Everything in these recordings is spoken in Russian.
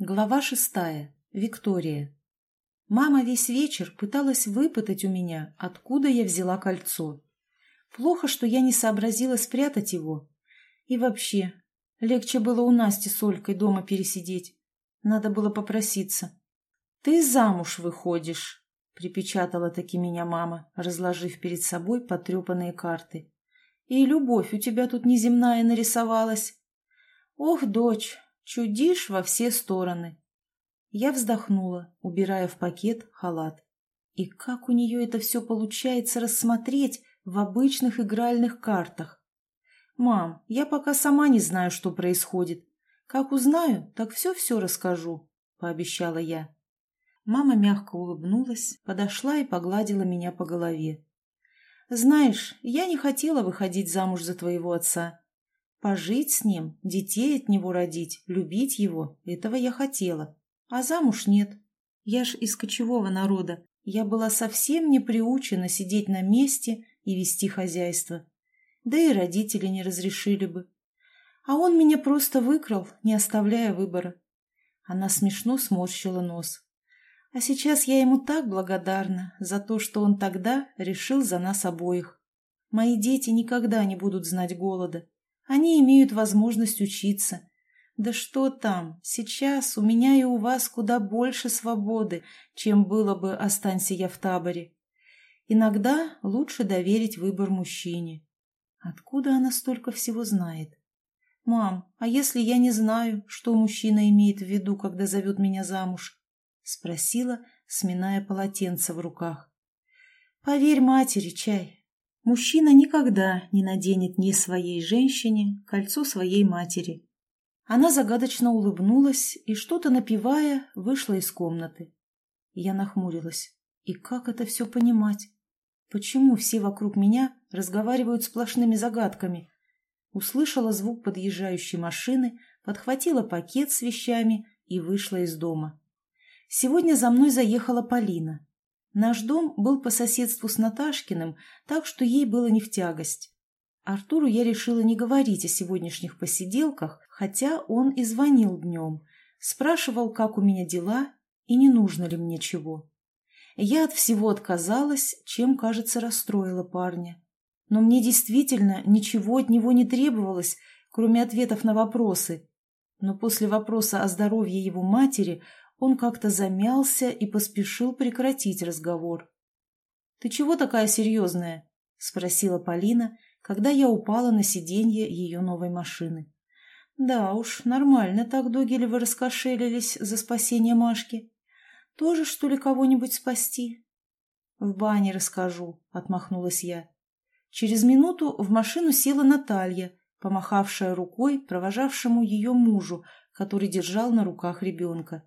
Глава шестая. Виктория. Мама весь вечер пыталась выпытать у меня, откуда я взяла кольцо. Плохо, что я не сообразила спрятать его. И вообще, легче было у Насти с Олькой дома пересидеть. Надо было попроситься. «Ты замуж выходишь», — припечатала таки меня мама, разложив перед собой потрепанные карты. «И любовь у тебя тут неземная нарисовалась». «Ох, дочь, чудишь во все стороны». Я вздохнула, убирая в пакет халат. И как у нее это все получается рассмотреть в обычных игральных картах? «Мам, я пока сама не знаю, что происходит. Как узнаю, так все-все расскажу», — пообещала я. Мама мягко улыбнулась, подошла и погладила меня по голове. «Знаешь, я не хотела выходить замуж за твоего отца. Пожить с ним, детей от него родить, любить его — этого я хотела. А замуж нет. Я ж из кочевого народа. Я была совсем не приучена сидеть на месте и вести хозяйство. Да и родители не разрешили бы. А он меня просто выкрал, не оставляя выбора. Она смешно сморщила нос. А сейчас я ему так благодарна за то, что он тогда решил за нас обоих. Мои дети никогда не будут знать голода. Они имеют возможность учиться, да что там, сейчас у меня и у вас куда больше свободы, чем было бы, останься я в таборе. Иногда лучше доверить выбор мужчине. Откуда она столько всего знает? «Мам, а если я не знаю, что мужчина имеет в виду, когда зовет меня замуж?» — спросила, сминая полотенце в руках. «Поверь матери, чай. Мужчина никогда не наденет ни своей женщине кольцо своей матери. Она загадочно улыбнулась и, что-то напивая, вышла из комнаты. Я нахмурилась. И как это все понимать? Почему все вокруг меня разговаривают сплошными загадками? Услышала звук подъезжающей машины, подхватила пакет с вещами и вышла из дома. Сегодня за мной заехала Полина. Наш дом был по соседству с Наташкиным, так что ей было не в тягость. Артуру я решила не говорить о сегодняшних посиделках, хотя он и звонил днем, спрашивал, как у меня дела и не нужно ли мне чего. Я от всего отказалась, чем, кажется, расстроила парня. Но мне действительно ничего от него не требовалось, кроме ответов на вопросы. Но после вопроса о здоровье его матери он как-то замялся и поспешил прекратить разговор. «Ты чего такая серьезная?» — спросила Полина, когда я упала на сиденье ее новой машины. Да уж, нормально так Догилевы раскошелились за спасение Машки. Тоже, что ли, кого-нибудь спасти? В бане расскажу, отмахнулась я. Через минуту в машину села Наталья, помахавшая рукой провожавшему ее мужу, который держал на руках ребенка.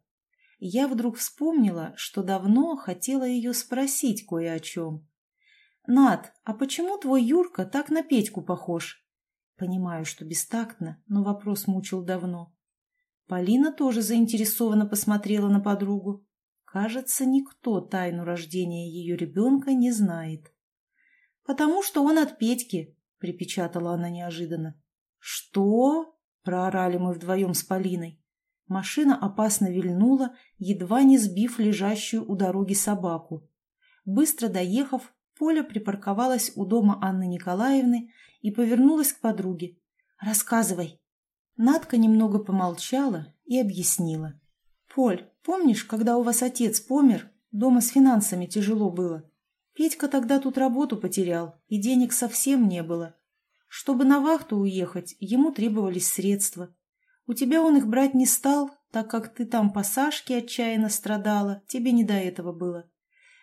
Я вдруг вспомнила, что давно хотела ее спросить кое о чем. «Над, а почему твой Юрка так на Петьку похож?» Понимаю, что бестактно, но вопрос мучил давно. Полина тоже заинтересованно посмотрела на подругу. Кажется, никто тайну рождения ее ребенка не знает. «Потому что он от Петьки», — припечатала она неожиданно. «Что?» — проорали мы вдвоем с Полиной. Машина опасно вильнула, едва не сбив лежащую у дороги собаку. Быстро доехав, Поля припарковалась у дома Анны Николаевны и повернулась к подруге. «Рассказывай». Надка немного помолчала и объяснила. «Поль, помнишь, когда у вас отец помер, дома с финансами тяжело было? Петька тогда тут работу потерял, и денег совсем не было. Чтобы на вахту уехать, ему требовались средства. У тебя он их брать не стал, так как ты там по Сашке отчаянно страдала, тебе не до этого было.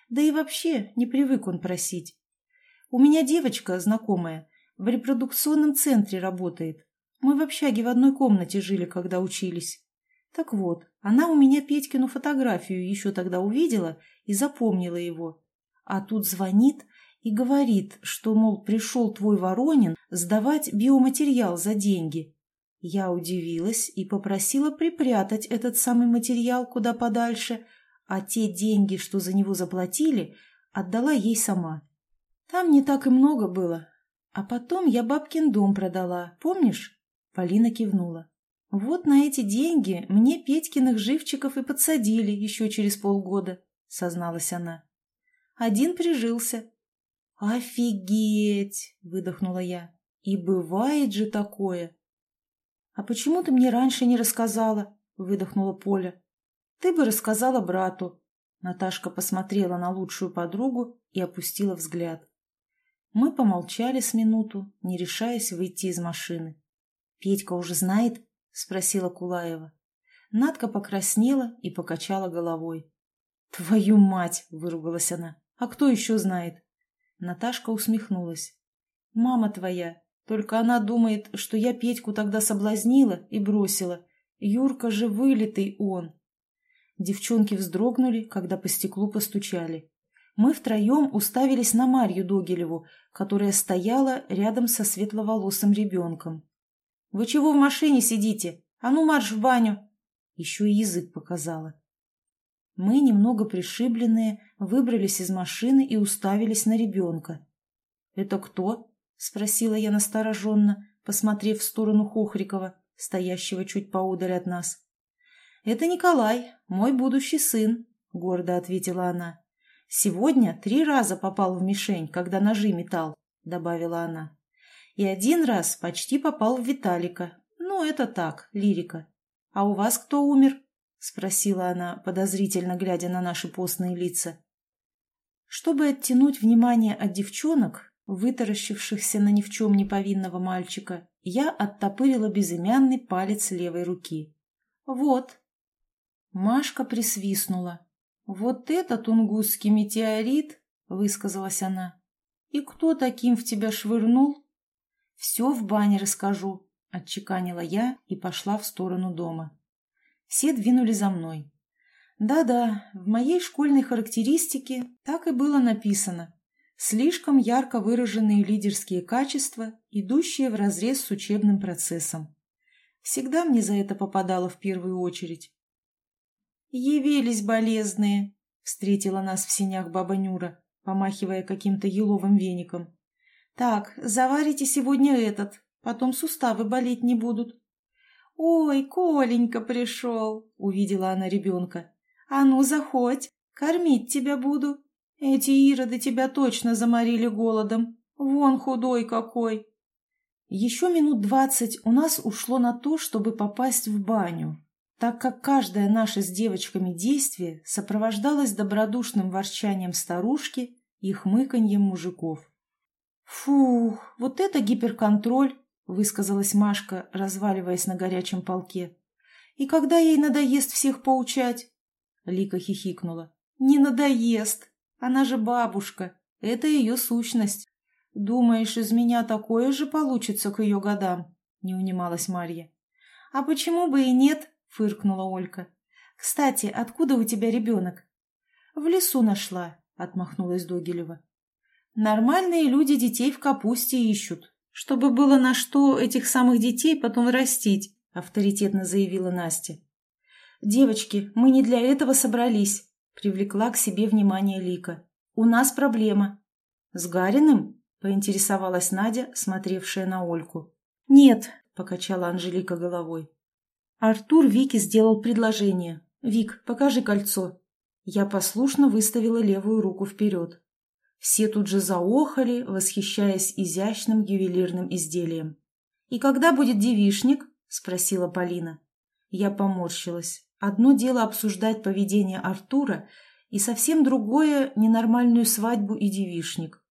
Да и вообще не привык он просить. У меня девочка знакомая в репродукционном центре работает. Мы в общаге в одной комнате жили, когда учились. Так вот, она у меня Петькину фотографию еще тогда увидела и запомнила его. А тут звонит и говорит, что, мол, пришел твой Воронин сдавать биоматериал за деньги. Я удивилась и попросила припрятать этот самый материал куда подальше – а те деньги, что за него заплатили, отдала ей сама. Там не так и много было. А потом я бабкин дом продала, помнишь? Полина кивнула. Вот на эти деньги мне Петькиных живчиков и подсадили еще через полгода, созналась она. Один прижился. Офигеть, выдохнула я. И бывает же такое. А почему ты мне раньше не рассказала? выдохнула Поля. Ты бы рассказала брату. Наташка посмотрела на лучшую подругу и опустила взгляд. Мы помолчали с минуту, не решаясь выйти из машины. «Петька уже знает?» — спросила Кулаева. Надка покраснела и покачала головой. «Твою мать!» — выругалась она. «А кто еще знает?» Наташка усмехнулась. «Мама твоя. Только она думает, что я Петьку тогда соблазнила и бросила. Юрка же вылитый он!» Девчонки вздрогнули, когда по стеклу постучали. Мы втроем уставились на Марью Догилеву, которая стояла рядом со светловолосым ребенком. «Вы чего в машине сидите? А ну марш в баню!» Еще и язык показала. Мы, немного пришибленные, выбрались из машины и уставились на ребенка. «Это кто?» — спросила я настороженно, посмотрев в сторону Хохрикова, стоящего чуть поодаль от нас. «Это Николай, мой будущий сын», — гордо ответила она. «Сегодня три раза попал в мишень, когда ножи метал», — добавила она. «И один раз почти попал в Виталика. Ну, это так, лирика. А у вас кто умер?» — спросила она, подозрительно глядя на наши постные лица. Чтобы оттянуть внимание от девчонок, вытаращившихся на ни в чем не повинного мальчика, я оттопырила безымянный палец левой руки. «Вот». Машка присвистнула. «Вот это тунгусский метеорит!» — высказалась она. «И кто таким в тебя швырнул?» «Все в бане расскажу», — отчеканила я и пошла в сторону дома. Все двинули за мной. Да-да, в моей школьной характеристике так и было написано. Слишком ярко выраженные лидерские качества, идущие вразрез с учебным процессом. Всегда мне за это попадало в первую очередь. «Явились болезные», — встретила нас в синях баба Нюра, помахивая каким-то еловым веником. «Так, заварите сегодня этот, потом суставы болеть не будут». «Ой, Коленька пришел!» — увидела она ребенка. «А ну, заходь, кормить тебя буду. Эти ироды тебя точно заморили голодом. Вон худой какой!» Еще минут двадцать у нас ушло на то, чтобы попасть в баню, так как каждое наше с девочками действие сопровождалось добродушным ворчанием старушки и хмыканьем мужиков. «Фух, вот это гиперконтроль!» высказалась Машка, разваливаясь на горячем полке. «И когда ей надоест всех поучать?» Лика хихикнула. «Не надоест! Она же бабушка. Это ее сущность. Думаешь, из меня такое же получится к ее годам?» Не унималась Марья. «А почему бы и нет?» — фыркнула Олька. «Кстати, откуда у тебя ребенок?» «В лесу нашла», — отмахнулась Догилева. «Нормальные люди детей в капусте ищут, чтобы было на что этих самых детей потом растить», — авторитетно заявила Настя. «Девочки, мы не для этого собрались», — привлекла к себе внимание Лика. «У нас проблема». «С Гариным?» — поинтересовалась Надя, смотревшая на Ольку. «Нет», — покачала Анжелика головой. Артур Вике сделал предложение. «Вик, покажи кольцо». Я послушно выставила левую руку вперед. Все тут же заохали, восхищаясь изящным ювелирным изделием. «И когда будет девишник?» – спросила Полина. Я поморщилась. Одно дело обсуждать поведение Артура, и совсем другое – ненормальную свадьбу и девишник.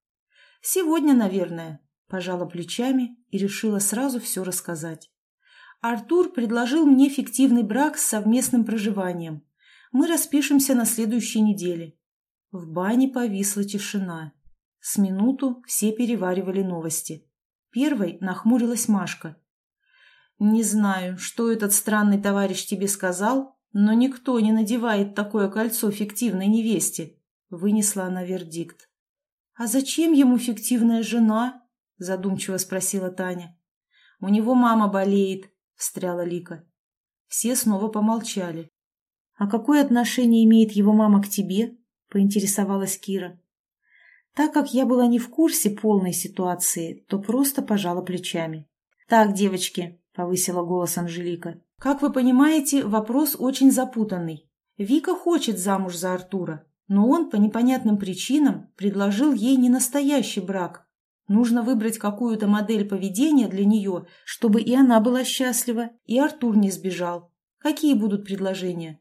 «Сегодня, наверное», – пожала плечами и решила сразу все рассказать. Артур предложил мне фиктивный брак с совместным проживанием. Мы распишемся на следующей неделе. В бане повисла тишина. С минуту все переваривали новости. Первой нахмурилась Машка. «Не знаю, что этот странный товарищ тебе сказал, но никто не надевает такое кольцо фиктивной невесте», — вынесла она вердикт. «А зачем ему фиктивная жена?» — задумчиво спросила Таня. «У него мама болеет», — встряла Лика. Все снова помолчали. «А какое отношение имеет его мама к тебе?» — поинтересовалась Кира. Так как я была не в курсе полной ситуации, то просто пожала плечами. «Так, девочки», — повысила голос Анжелика, Как вы понимаете, вопрос очень запутанный. Вика хочет замуж за Артура, но он по непонятным причинам предложил ей не настоящий брак. Нужно выбрать какую-то модель поведения для нее, чтобы и она была счастлива, и Артур не сбежал. Какие будут предложения?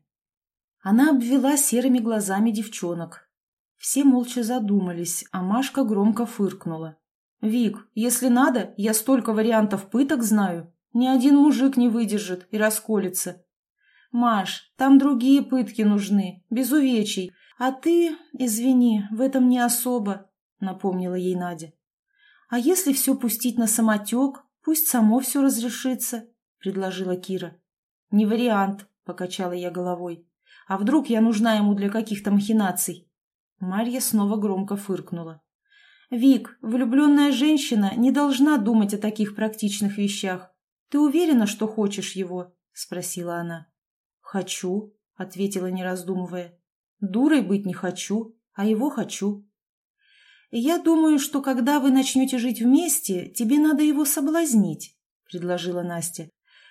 Она обвела серыми глазами девчонок. Все молча задумались, а Машка громко фыркнула. «Вик, если надо, я столько вариантов пыток знаю. Ни один мужик не выдержит и расколется. Маш, там другие пытки нужны, без увечий. А ты, извини, в этом не особо», — напомнила ей Надя. «А если все пустить на самотек, пусть само все разрешится», — предложила Кира. «Не вариант», — покачала я головой. «А вдруг я нужна ему для каких-то махинаций?» Марья снова громко фыркнула. «Вик, влюбленная женщина не должна думать о таких практичных вещах. Ты уверена, что хочешь его?» — спросила она. «Хочу», — ответила, не раздумывая. «Дурой быть не хочу, а его хочу». «Я думаю, что когда вы начнете жить вместе, тебе надо его соблазнить», — предложила Настя.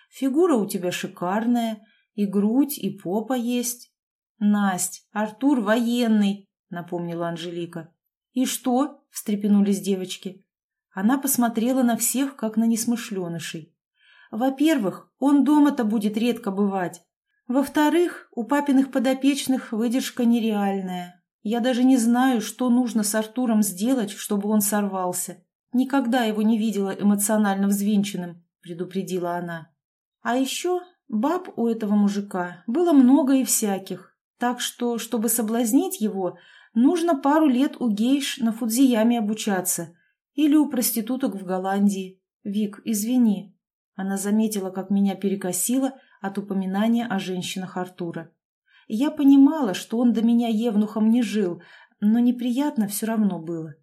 «Фигура у тебя шикарная, и грудь, и попа есть». «Насть, Артур военный», — напомнила Анжелика. «И что?» – встрепенулись девочки. Она посмотрела на всех, как на несмышленышей. «Во-первых, он дома-то будет редко бывать. Во-вторых, у папиных подопечных выдержка нереальная. Я даже не знаю, что нужно с Артуром сделать, чтобы он сорвался. Никогда его не видела эмоционально взвинченным», – предупредила она. «А еще баб у этого мужика было много и всяких, так что, чтобы соблазнить его, Нужно пару лет у гейш на Фудзияме обучаться. Или у проституток в Голландии. Вик, извини. Она заметила, как меня перекосило от упоминания о женщинах Артура. Я понимала, что он до меня евнухом не жил, но неприятно все равно было.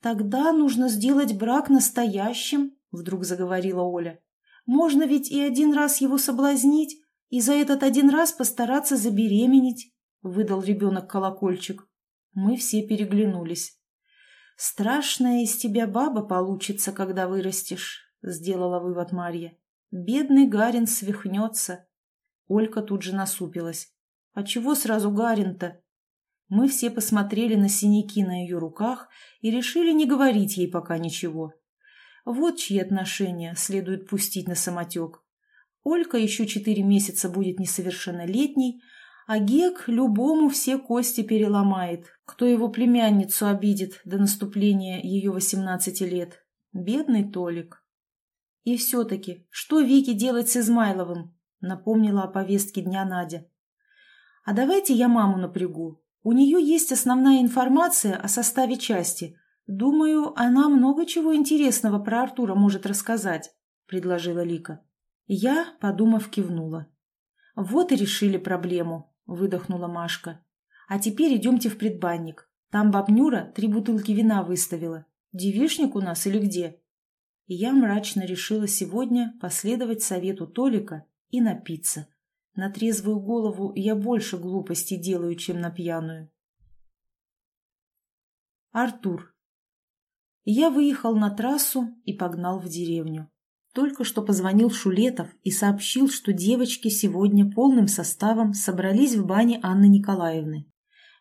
«Тогда нужно сделать брак настоящим», — вдруг заговорила Оля. «Можно ведь и один раз его соблазнить, и за этот один раз постараться забеременеть», — выдал ребенок колокольчик. Мы все переглянулись. «Страшная из тебя баба получится, когда вырастешь», — сделала вывод Марья. «Бедный Гарин свихнется». Олька тут же насупилась. «А чего сразу Гарин-то?» Мы все посмотрели на синяки на ее руках и решили не говорить ей пока ничего. Вот чьи отношения следует пустить на самотек. Олька еще четыре месяца будет несовершеннолетней, а Гек любому все кости переломает, кто его племянницу обидит до наступления ее восемнадцати лет. Бедный Толик. И все-таки, что Вике делать с Измайловым? Напомнила о повестке дня Надя. А давайте я маму напрягу. У нее есть основная информация о составе части. Думаю, она много чего интересного про Артура может рассказать, предложила Лика. Я, подумав, кивнула. Вот и решили проблему выдохнула Машка. «А теперь идемте в предбанник. Там бабнюра три бутылки вина выставила. Девишник у нас или где?» И я мрачно решила сегодня последовать совету Толика и напиться. На трезвую голову я больше глупостей делаю, чем на пьяную. Артур. Я выехал на трассу и погнал в деревню. Только что позвонил Шулетов и сообщил, что девочки сегодня полным составом собрались в бане Анны Николаевны.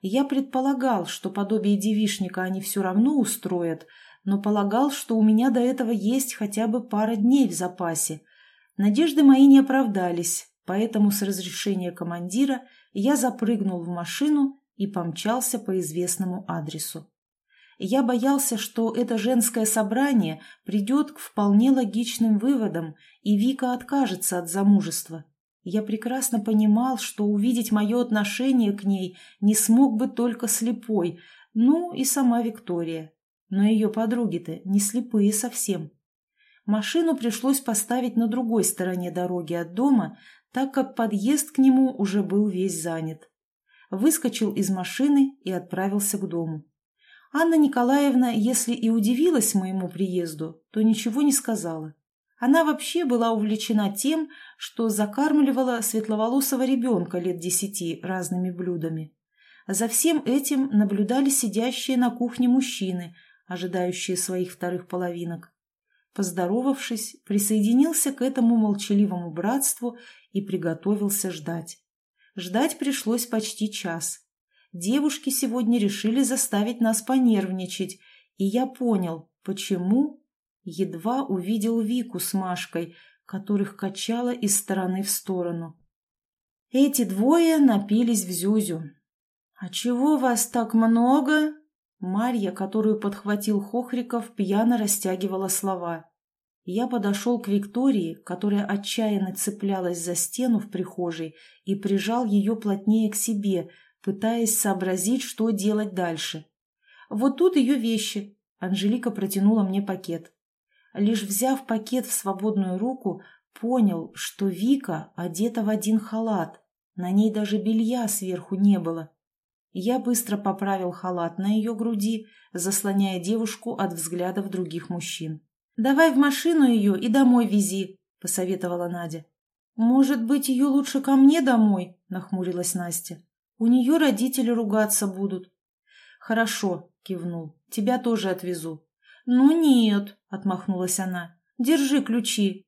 Я предполагал, что подобие девишника они все равно устроят, но полагал, что у меня до этого есть хотя бы пара дней в запасе. Надежды мои не оправдались, поэтому с разрешения командира я запрыгнул в машину и помчался по известному адресу. Я боялся, что это женское собрание придет к вполне логичным выводам, и Вика откажется от замужества. Я прекрасно понимал, что увидеть мое отношение к ней не смог бы только слепой, ну и сама Виктория. Но ее подруги-то не слепые совсем. Машину пришлось поставить на другой стороне дороги от дома, так как подъезд к нему уже был весь занят. Выскочил из машины и отправился к дому. Анна Николаевна, если и удивилась моему приезду, то ничего не сказала. Она вообще была увлечена тем, что закармливала светловолосого ребенка лет десяти разными блюдами. За всем этим наблюдали сидящие на кухне мужчины, ожидающие своих вторых половинок. поздоровавшись, присоединился к этому молчаливому братству и приготовился ждать. Ждать пришлось почти час. Девушки сегодня решили заставить нас понервничать, и я понял, почему едва увидел Вику с Машкой, которых качало из стороны в сторону. Эти двое напились в Зюзю. «А чего вас так много?» Марья, которую подхватил Хохриков, пьяно растягивала слова. Я подошел к Виктории, которая отчаянно цеплялась за стену в прихожей, и прижал ее плотнее к себе, пытаясь сообразить, что делать дальше. «Вот тут ее вещи», — Анжелика протянула мне пакет. Лишь взяв пакет в свободную руку, понял, что Вика одета в один халат, на ней даже белья сверху не было. Я быстро поправил халат на ее груди, заслоняя девушку от взглядов других мужчин. «Давай в машину ее и домой вези», — посоветовала Надя. «Может быть, ее лучше ко мне домой?» — нахмурилась Настя. «У нее родители ругаться будут». «Хорошо», — кивнул. «Тебя тоже отвезу». «Ну нет», — отмахнулась она. «Держи ключи.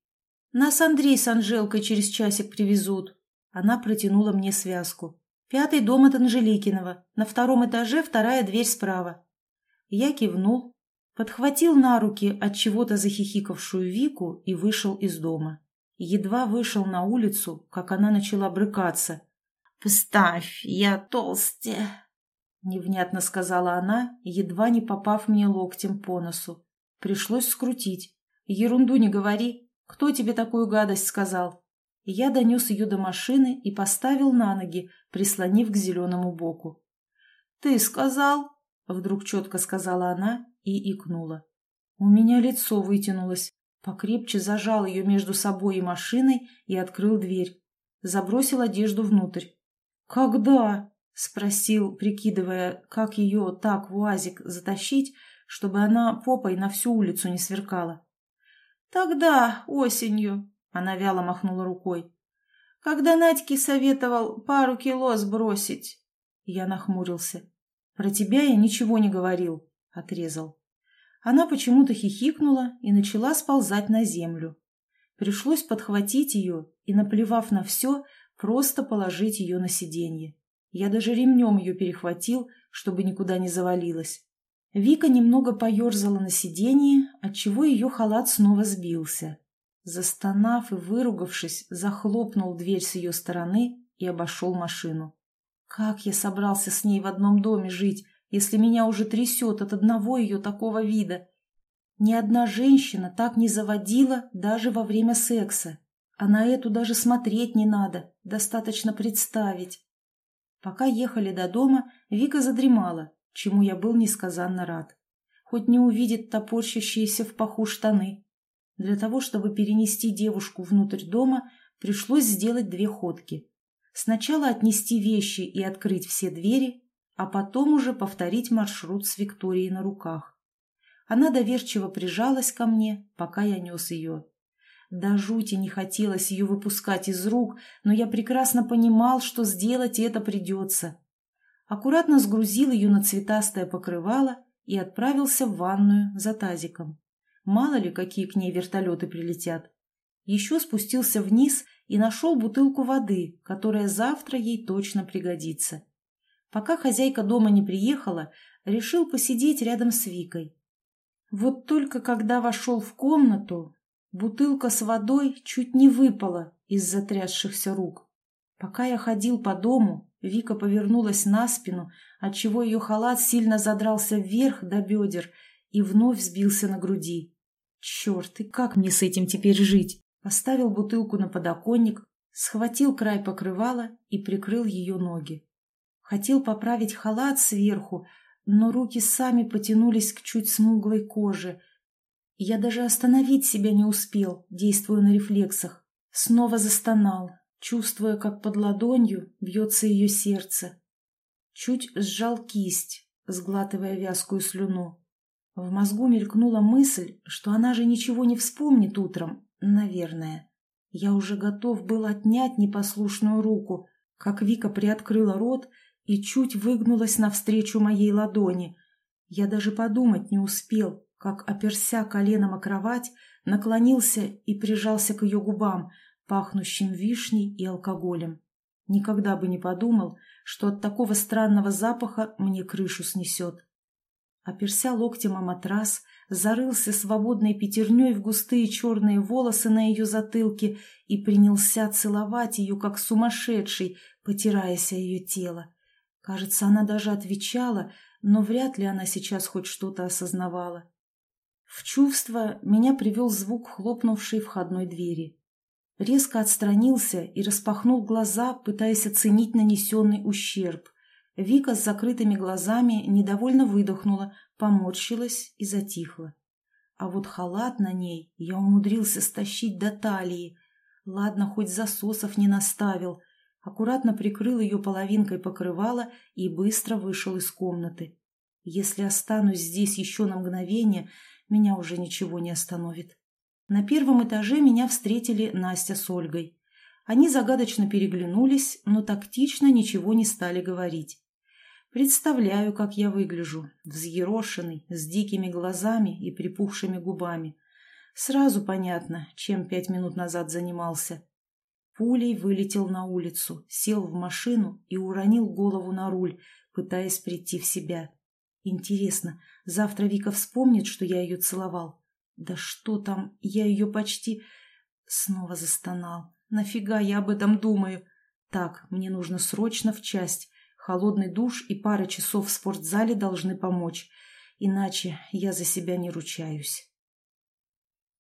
Нас Андрей с Анжелкой через часик привезут». Она протянула мне связку. «Пятый дом от Анжеликинова. На втором этаже вторая дверь справа». Я кивнул, подхватил на руки от чего-то захихикавшую Вику и вышел из дома. Едва вышел на улицу, как она начала брыкаться. «Поставь, я толстя!» Невнятно сказала она, едва не попав мне локтем по носу. Пришлось скрутить. «Ерунду не говори. Кто тебе такую гадость сказал?» Я донес ее до машины и поставил на ноги, прислонив к зеленому боку. «Ты сказал?» — вдруг четко сказала она и икнула. У меня лицо вытянулось. Покрепче зажал ее между собой и машиной и открыл дверь. Забросил одежду внутрь. «Когда?» — спросил, прикидывая, как ее так в уазик затащить, чтобы она попой на всю улицу не сверкала. «Тогда, осенью», она вяло махнула рукой. «Когда Надьке советовал пару кило сбросить?» Я нахмурился. «Про тебя я ничего не говорил», — отрезал. Она почему-то хихикнула и начала сползать на землю. Пришлось подхватить ее и, наплевав на все, просто положить ее на сиденье. Я даже ремнем ее перехватил, чтобы никуда не завалилась. Вика немного поерзала на сиденье, отчего ее халат снова сбился. Застонав и выругавшись, захлопнул дверь с ее стороны и обошел машину. Как я собрался с ней в одном доме жить, если меня уже трясет от одного ее такого вида? Ни одна женщина так не заводила даже во время секса. А на эту даже смотреть не надо, достаточно представить. Пока ехали до дома, Вика задремала, чему я был несказанно рад. Хоть не увидит топорщащиеся в паху штаны. Для того, чтобы перенести девушку внутрь дома, пришлось сделать две ходки. Сначала отнести вещи и открыть все двери, а потом уже повторить маршрут с Викторией на руках. Она доверчиво прижалась ко мне, пока я нес ее. До жути не хотелось ее выпускать из рук, но я прекрасно понимал, что сделать это придется. Аккуратно сгрузил ее на цветастое покрывало и отправился в ванную за тазиком. Мало ли, какие к ней вертолеты прилетят. Еще спустился вниз и нашел бутылку воды, которая завтра ей точно пригодится. Пока хозяйка дома не приехала, решил посидеть рядом с Викой. Вот только когда вошел в комнату, бутылка с водой чуть не выпала из затрясшихся рук. Пока я ходил по дому, Вика повернулась на спину, отчего ее халат сильно задрался вверх до бедер и вновь сбился на груди. Черт, и как мне с этим теперь жить? Поставил бутылку на подоконник, схватил край покрывала и прикрыл ее ноги. Хотел поправить халат сверху, но руки сами потянулись к чуть смуглой коже. Я даже остановить себя не успел, действуя на рефлексах. Снова застонал, чувствуя, как под ладонью бьется ее сердце. Чуть сжал кисть, сглатывая вязкую слюну. В мозгу мелькнула мысль, что она же ничего не вспомнит утром, наверное. Я уже готов был отнять непослушную руку, как Вика приоткрыла рот и чуть выгнулась навстречу моей ладони. Я даже подумать не успел, как, оперся коленом о кровать, наклонился и прижался к ее губам, пахнущим вишней и алкоголем. Никогда бы не подумал, что от такого странного запаха мне крышу снесет. Оперся локтем о матрас, зарылся свободной пятерней в густые черные волосы на ее затылке и принялся целовать ее, как сумасшедший, потираясь о ее тело. Кажется, она даже отвечала, но вряд ли она сейчас хоть что-то осознавала. В чувство меня привел звук хлопнувшей входной двери. Резко отстранился и распахнул глаза, пытаясь оценить нанесенный ущерб. Вика с закрытыми глазами недовольно выдохнула, поморщилась и затихла. А вот халат на ней я умудрился стащить до талии. Ладно, хоть засосов не наставил. Аккуратно прикрыл ее половинкой покрывала и быстро вышел из комнаты. Если останусь здесь еще на мгновение, меня уже ничего не остановит. На первом этаже меня встретили Настя с Ольгой. Они загадочно переглянулись, но тактично ничего не стали говорить. Представляю, как я выгляжу, взъерошенный, с дикими глазами и припухшими губами. Сразу понятно, чем пять минут назад занимался. Пулей вылетел на улицу, сел в машину и уронил голову на руль, пытаясь прийти в себя. Интересно, завтра Вика вспомнит, что я ее целовал? Да что там, я ее почти... Снова застонал. Нафига я об этом думаю? Так, мне нужно срочно в часть. Холодный душ и пара часов в спортзале должны помочь. Иначе я за себя не ручаюсь.